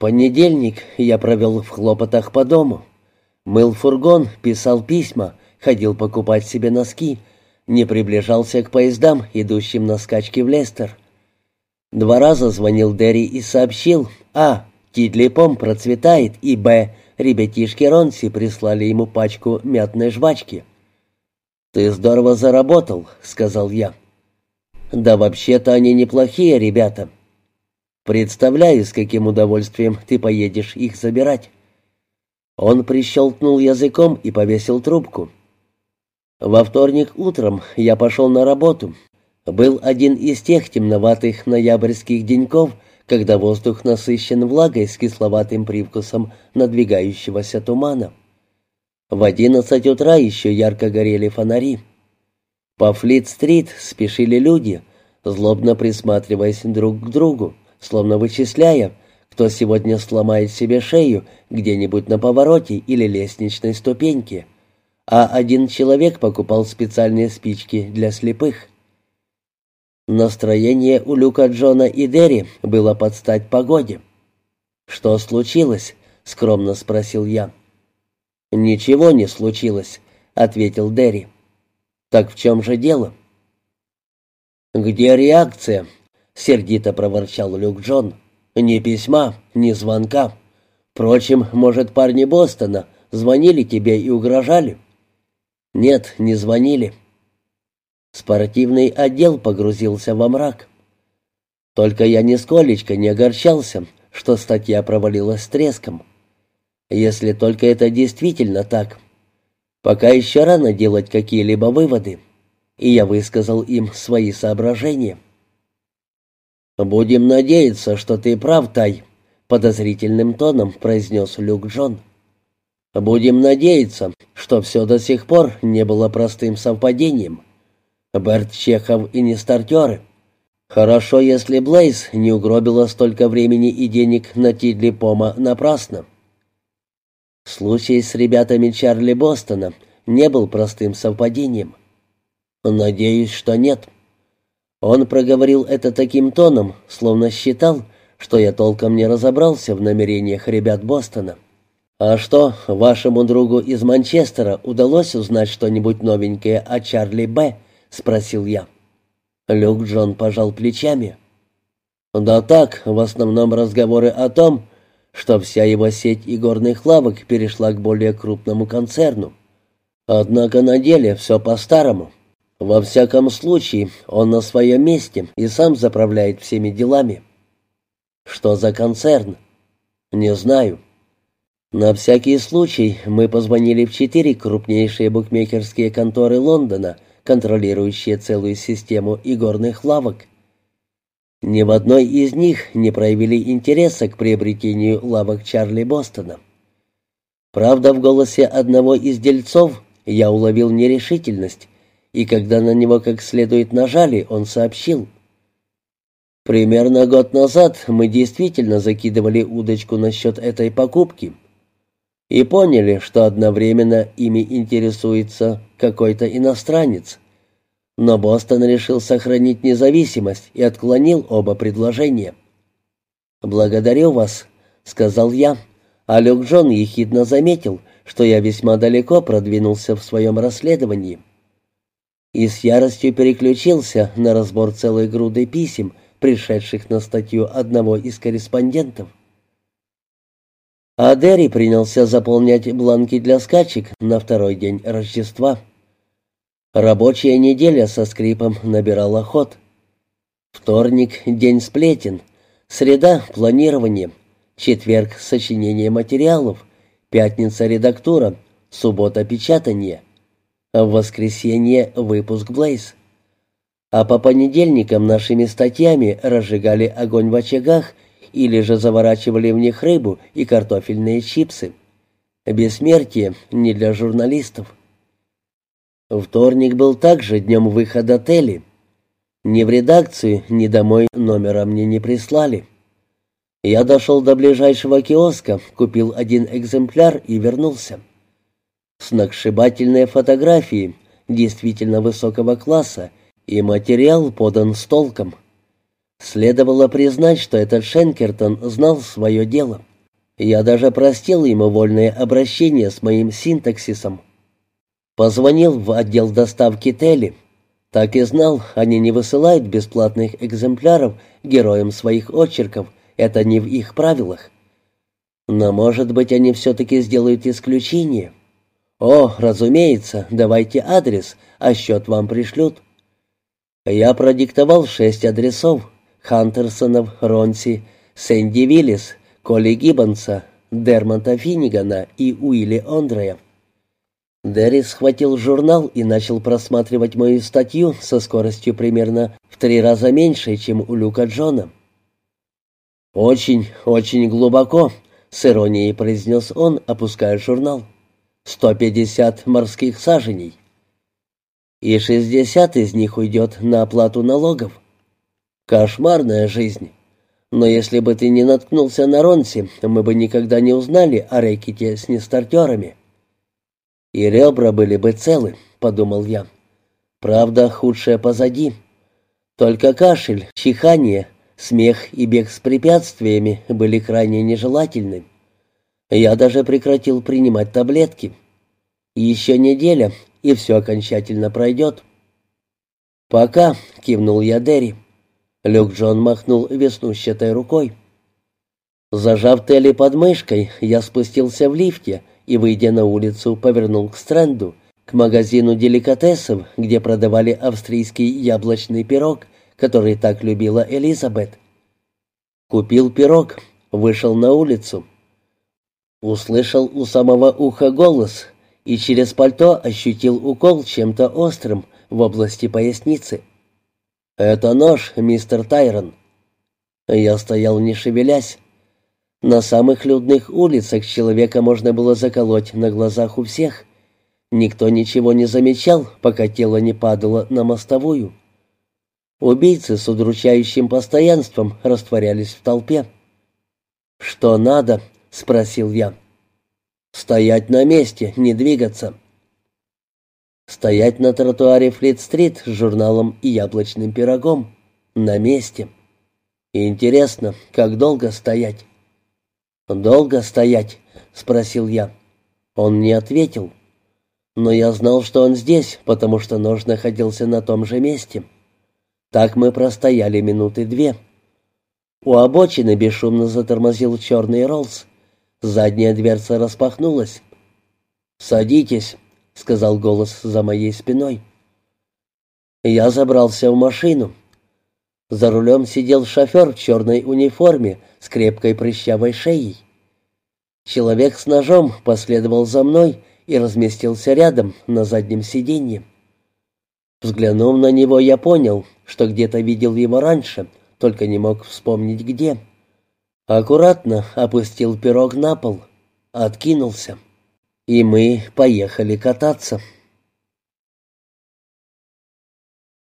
Понедельник я провел в хлопотах по дому. Мыл фургон, писал письма, ходил покупать себе носки, не приближался к поездам, идущим на скачки в Лестер. Два раза звонил Дерри и сообщил, а, Тидлипом процветает, и б, ребятишки Ронси прислали ему пачку мятной жвачки. «Ты здорово заработал», — сказал я. «Да вообще-то они неплохие ребята. Представляю, с каким удовольствием ты поедешь их забирать». Он прищелкнул языком и повесил трубку. Во вторник утром я пошел на работу. Был один из тех темноватых ноябрьских деньков, когда воздух насыщен влагой с кисловатым привкусом надвигающегося тумана. В одиннадцать утра еще ярко горели фонари. По Флит-стрит спешили люди, злобно присматриваясь друг к другу, словно вычисляя, кто сегодня сломает себе шею где-нибудь на повороте или лестничной ступеньке, а один человек покупал специальные спички для слепых. Настроение у Люка Джона и Дерри было под стать погоде. «Что случилось?» — скромно спросил я. «Ничего не случилось», — ответил Дерри. «Так в чем же дело?» «Где реакция?» — сердито проворчал Люк Джон. «Ни письма, ни звонка. Впрочем, может, парни Бостона звонили тебе и угрожали?» «Нет, не звонили. Спортивный отдел погрузился во мрак. Только я нисколечко не огорчался, что статья провалилась с треском. Если только это действительно так. Пока еще рано делать какие-либо выводы, и я высказал им свои соображения. «Будем надеяться, что ты прав, Тай», — подозрительным тоном произнес Люк Джон. «Будем надеяться, что все до сих пор не было простым совпадением». Берт Чехов и не стартеры. Хорошо, если Блейз не угробила столько времени и денег на Тидли Пома напрасно. Случай с ребятами Чарли Бостона не был простым совпадением. Надеюсь, что нет. Он проговорил это таким тоном, словно считал, что я толком не разобрался в намерениях ребят Бостона. «А что, вашему другу из Манчестера удалось узнать что-нибудь новенькое о Чарли Б?» — спросил я. Люк Джон пожал плечами. «Да так, в основном разговоры о том, что вся его сеть игорных лавок перешла к более крупному концерну. Однако на деле все по-старому. Во всяком случае, он на своем месте и сам заправляет всеми делами». «Что за концерн?» «Не знаю». На всякий случай мы позвонили в четыре крупнейшие букмекерские конторы Лондона — контролирующие целую систему игорных лавок. Ни в одной из них не проявили интереса к приобретению лавок Чарли Бостона. Правда, в голосе одного из дельцов я уловил нерешительность, и когда на него как следует нажали, он сообщил. «Примерно год назад мы действительно закидывали удочку насчет этой покупки» и поняли, что одновременно ими интересуется какой-то иностранец. Но Бостон решил сохранить независимость и отклонил оба предложения. «Благодарю вас», — сказал я, а Люк Джон ехидно заметил, что я весьма далеко продвинулся в своем расследовании. И с яростью переключился на разбор целой груды писем, пришедших на статью одного из корреспондентов. А Дерри принялся заполнять бланки для скачек на второй день Рождества. Рабочая неделя со скрипом набирала ход. Вторник — день сплетен, среда — планирование, четверг — сочинение материалов, пятница — редактура, суббота — печатание, в воскресенье — выпуск «Блейз». А по понедельникам нашими статьями разжигали огонь в очагах или же заворачивали в них рыбу и картофельные чипсы. Бессмертие не для журналистов. Вторник был также днем выхода Телли. Ни в редакцию, ни домой номера мне не прислали. Я дошел до ближайшего киоска, купил один экземпляр и вернулся. Сногсшибательные фотографии, действительно высокого класса, и материал подан с толком. Следовало признать, что этот Шенкертон знал свое дело. Я даже простил ему вольное обращение с моим синтаксисом. Позвонил в отдел доставки Тели. Так и знал, они не высылают бесплатных экземпляров героям своих очерков, это не в их правилах. Но, может быть, они все-таки сделают исключение. О, разумеется, давайте адрес, а счет вам пришлют. Я продиктовал шесть адресов. Хантерсонов, Ронси, Сэнди Виллис, Коли Гиббонса, Дермонта Финнигана и Уилли Ондрея. Дерри схватил журнал и начал просматривать мою статью со скоростью примерно в три раза меньше, чем у Люка Джона. «Очень, очень глубоко», — с иронией произнес он, опуская журнал. «Сто пятьдесят морских саженей. И шестьдесят из них уйдет на оплату налогов. Кошмарная жизнь. Но если бы ты не наткнулся на Ронси, мы бы никогда не узнали о рэкете с нестартерами. И ребра были бы целы, подумал я. Правда, худшее позади. Только кашель, чихание, смех и бег с препятствиями были крайне нежелательны. Я даже прекратил принимать таблетки. Еще неделя, и все окончательно пройдет. «Пока», — кивнул я Дерри. Люк Джон махнул веснущатой рукой. Зажав Телли под мышкой, я спустился в лифте и, выйдя на улицу, повернул к стренду, к магазину деликатесов, где продавали австрийский яблочный пирог, который так любила Элизабет. Купил пирог, вышел на улицу. Услышал у самого уха голос и через пальто ощутил укол чем-то острым в области поясницы. «Это нож, мистер Тайрон». Я стоял не шевелясь. На самых людных улицах человека можно было заколоть на глазах у всех. Никто ничего не замечал, пока тело не падало на мостовую. Убийцы с удручающим постоянством растворялись в толпе. «Что надо?» — спросил я. «Стоять на месте, не двигаться». Стоять на тротуаре Флит-стрит с журналом и яблочным пирогом. На месте. Интересно, как долго стоять? «Долго стоять?» — спросил я. Он не ответил. Но я знал, что он здесь, потому что нож находился на том же месте. Так мы простояли минуты две. У обочины бесшумно затормозил черный Роллс. Задняя дверца распахнулась. «Садитесь», — сказал голос за моей спиной. Я забрался в машину. За рулем сидел шофер в черной униформе с крепкой прыщавой шеей. Человек с ножом последовал за мной и разместился рядом на заднем сиденье. Взглянув на него, я понял, что где-то видел его раньше, только не мог вспомнить где. Аккуратно опустил пирог на пол, откинулся. И мы поехали кататься.